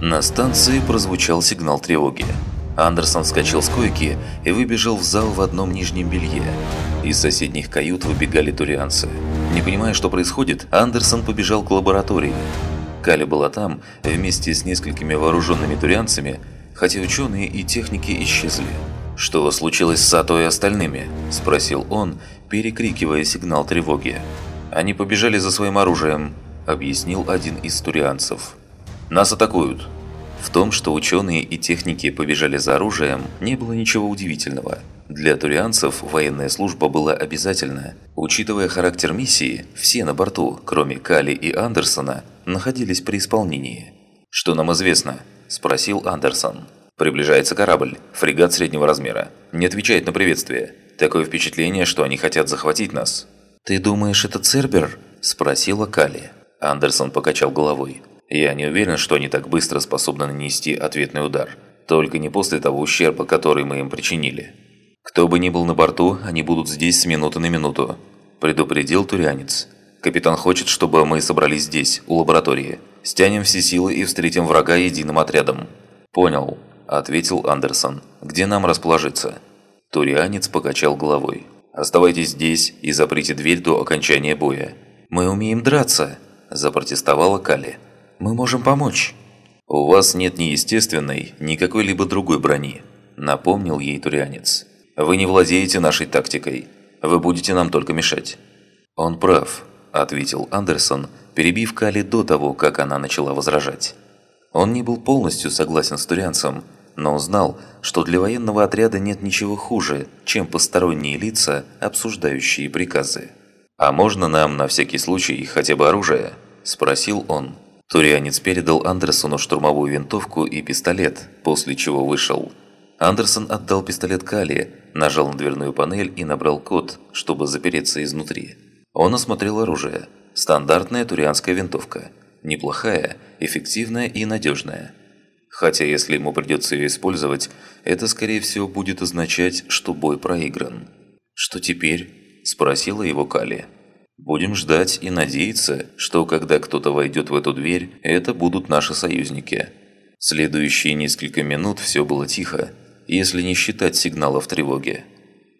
На станции прозвучал сигнал тревоги. Андерсон вскочил с койки и выбежал в зал в одном нижнем белье. Из соседних кают выбегали турианцы. Не понимая, что происходит, Андерсон побежал к лаборатории. Кали была там вместе с несколькими вооруженными турианцами, хотя ученые и техники исчезли. «Что случилось с Сато и остальными?» – спросил он, перекрикивая сигнал тревоги. «Они побежали за своим оружием», – объяснил один из турианцев. «Нас атакуют». В том, что ученые и техники побежали за оружием, не было ничего удивительного. Для турианцев военная служба была обязательна. Учитывая характер миссии, все на борту, кроме Кали и Андерсона, находились при исполнении. «Что нам известно?» – спросил Андерсон. «Приближается корабль, фрегат среднего размера. Не отвечает на приветствие. Такое впечатление, что они хотят захватить нас». «Ты думаешь, это Цербер?» – спросила Кали. Андерсон покачал головой. «Я не уверен, что они так быстро способны нанести ответный удар. Только не после того ущерба, который мы им причинили. Кто бы ни был на борту, они будут здесь с минуты на минуту», – предупредил турянец. «Капитан хочет, чтобы мы собрались здесь, у лаборатории. Стянем все силы и встретим врага единым отрядом». «Понял», – ответил Андерсон. «Где нам расположиться?» Турианец покачал головой. «Оставайтесь здесь и заприте дверь до окончания боя». «Мы умеем драться», – запротестовала Кали. «Мы можем помочь». «У вас нет ни естественной, ни какой-либо другой брони», – напомнил ей Турианец. «Вы не владеете нашей тактикой. Вы будете нам только мешать». «Он прав», – ответил Андерсон, перебив Кали до того, как она начала возражать. Он не был полностью согласен с Турианцем, но узнал, что для военного отряда нет ничего хуже, чем посторонние лица, обсуждающие приказы. «А можно нам на всякий случай хотя бы оружие?» – спросил он. Турианец передал Андерсону штурмовую винтовку и пистолет, после чего вышел. Андерсон отдал пистолет Кали, нажал на дверную панель и набрал код, чтобы запереться изнутри. Он осмотрел оружие. Стандартная турианская винтовка. Неплохая, эффективная и надежная. Хотя если ему придется ее использовать, это скорее всего будет означать, что бой проигран. «Что теперь?» – спросила его Кали. «Будем ждать и надеяться, что когда кто-то войдет в эту дверь, это будут наши союзники». Следующие несколько минут все было тихо, если не считать сигналов тревоги.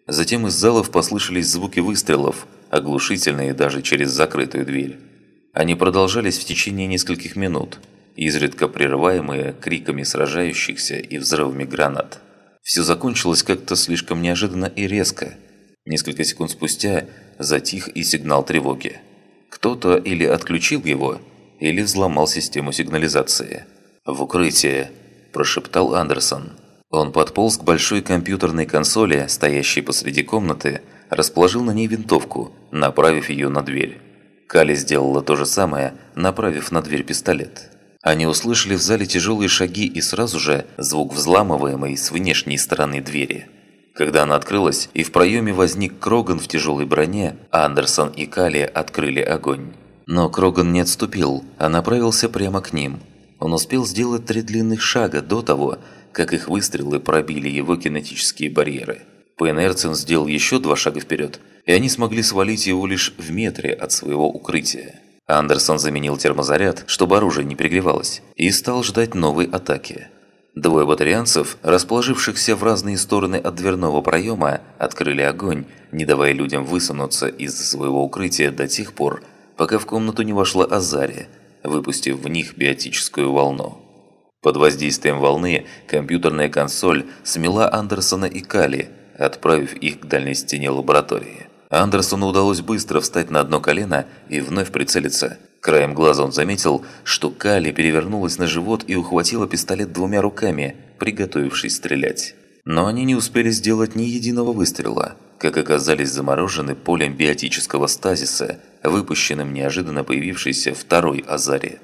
Затем из залов послышались звуки выстрелов, оглушительные даже через закрытую дверь. Они продолжались в течение нескольких минут, изредка прерываемые криками сражающихся и взрывами гранат. Все закончилось как-то слишком неожиданно и резко. Несколько секунд спустя затих и сигнал тревоги. Кто-то или отключил его, или взломал систему сигнализации. «В укрытие», – прошептал Андерсон. Он подполз к большой компьютерной консоли, стоящей посреди комнаты, расположил на ней винтовку, направив ее на дверь. Кали сделала то же самое, направив на дверь пистолет. Они услышали в зале тяжелые шаги и сразу же звук взламываемой с внешней стороны двери. Когда она открылась, и в проеме возник Кроган в тяжелой броне, Андерсон и Кали открыли огонь. Но Кроган не отступил, а направился прямо к ним. Он успел сделать три длинных шага до того, как их выстрелы пробили его кинетические барьеры. По инерции сделал еще два шага вперед, и они смогли свалить его лишь в метре от своего укрытия. Андерсон заменил термозаряд, чтобы оружие не пригревалось, и стал ждать новой атаки. Двое батарианцев, расположившихся в разные стороны от дверного проема, открыли огонь, не давая людям высунуться из своего укрытия до тех пор, пока в комнату не вошла Азария, выпустив в них биотическую волну. Под воздействием волны компьютерная консоль смела Андерсона и Кали, отправив их к дальней стене лаборатории. Андерсону удалось быстро встать на одно колено и вновь прицелиться. Краем глаза он заметил, что Кали перевернулась на живот и ухватила пистолет двумя руками, приготовившись стрелять. Но они не успели сделать ни единого выстрела, как оказались заморожены полем биотического стазиса, выпущенным неожиданно появившейся второй Азаре.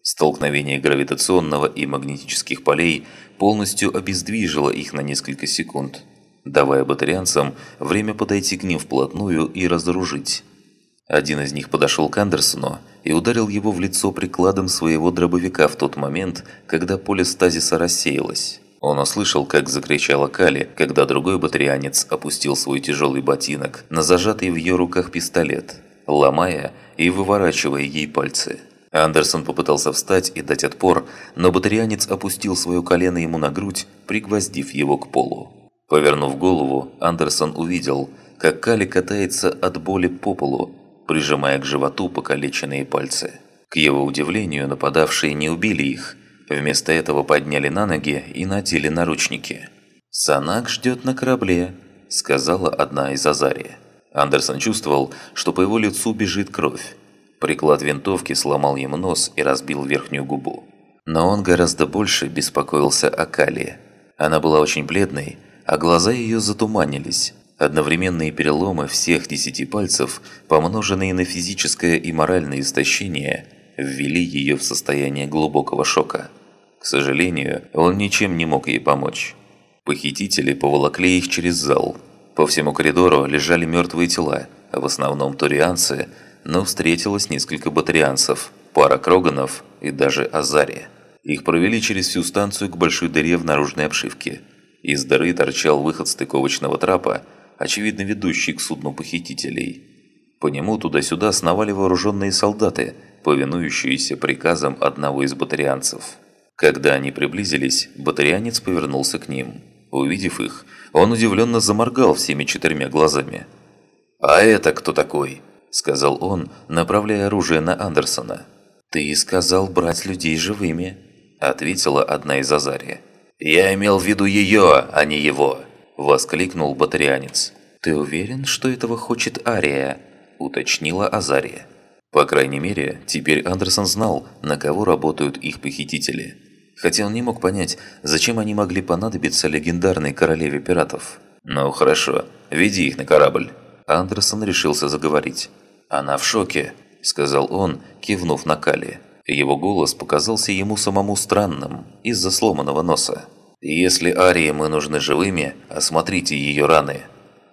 Столкновение гравитационного и магнетических полей полностью обездвижило их на несколько секунд, давая батарианцам время подойти к ним вплотную и разоружить. Один из них подошел к Андерсону и ударил его в лицо прикладом своего дробовика в тот момент, когда поле стазиса рассеялось. Он услышал, как закричала Кали, когда другой батарианец опустил свой тяжелый ботинок на зажатый в ее руках пистолет, ломая и выворачивая ей пальцы. Андерсон попытался встать и дать отпор, но батарианец опустил свое колено ему на грудь, пригвоздив его к полу. Повернув голову, Андерсон увидел, как Кали катается от боли по полу, прижимая к животу покалеченные пальцы. К его удивлению, нападавшие не убили их, вместо этого подняли на ноги и надели наручники. «Санак ждет на корабле», – сказала одна из Азари. Андерсон чувствовал, что по его лицу бежит кровь. Приклад винтовки сломал ему нос и разбил верхнюю губу. Но он гораздо больше беспокоился о Кали. Она была очень бледной, а глаза ее затуманились. Одновременные переломы всех десяти пальцев, помноженные на физическое и моральное истощение, ввели ее в состояние глубокого шока. К сожалению, он ничем не мог ей помочь. Похитители поволокли их через зал. По всему коридору лежали мертвые тела, в основном турианцы – но встретилось несколько батарианцев, пара кроганов и даже Азария. Их провели через всю станцию к большой дыре в наружной обшивке. Из дыры торчал выход стыковочного трапа, очевидно ведущий к судну похитителей. По нему туда-сюда сновали вооруженные солдаты, повинующиеся приказам одного из батарианцев. Когда они приблизились, батарианец повернулся к ним. Увидев их, он удивленно заморгал всеми четырьмя глазами. «А это кто такой?» – сказал он, направляя оружие на Андерсона. «Ты сказал брать людей живыми», – ответила одна из Азария. «Я имел в виду ее, а не его», – воскликнул батарианец. «Ты уверен, что этого хочет Ария?» – уточнила Азария. По крайней мере, теперь Андерсон знал, на кого работают их похитители. Хотя он не мог понять, зачем они могли понадобиться легендарной королеве пиратов. «Ну хорошо, веди их на корабль». Андерсон решился заговорить. «Она в шоке», – сказал он, кивнув на Кали. Его голос показался ему самому странным из-за сломанного носа. «Если Арии мы нужны живыми, осмотрите ее раны.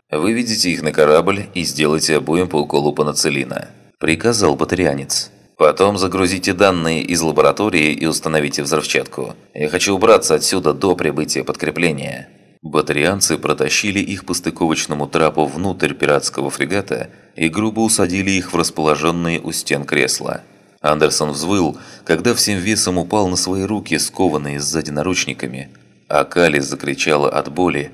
Выведите их на корабль и сделайте обоим по уколу панацелина», – приказал батарианец. «Потом загрузите данные из лаборатории и установите взрывчатку. Я хочу убраться отсюда до прибытия подкрепления». Батарианцы протащили их по стыковочному трапу внутрь пиратского фрегата и грубо усадили их в расположенные у стен кресла. Андерсон взвыл, когда всем весом упал на свои руки, скованные сзади наручниками. А Кали закричала от боли.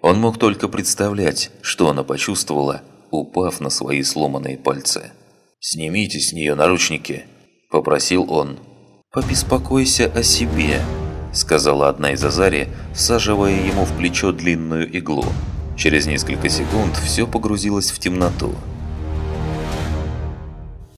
Он мог только представлять, что она почувствовала, упав на свои сломанные пальцы. «Снимите с нее наручники», – попросил он. «Побеспокойся о себе», – сказала одна из Азари, всаживая ему в плечо длинную иглу. Через несколько секунд все погрузилось в темноту.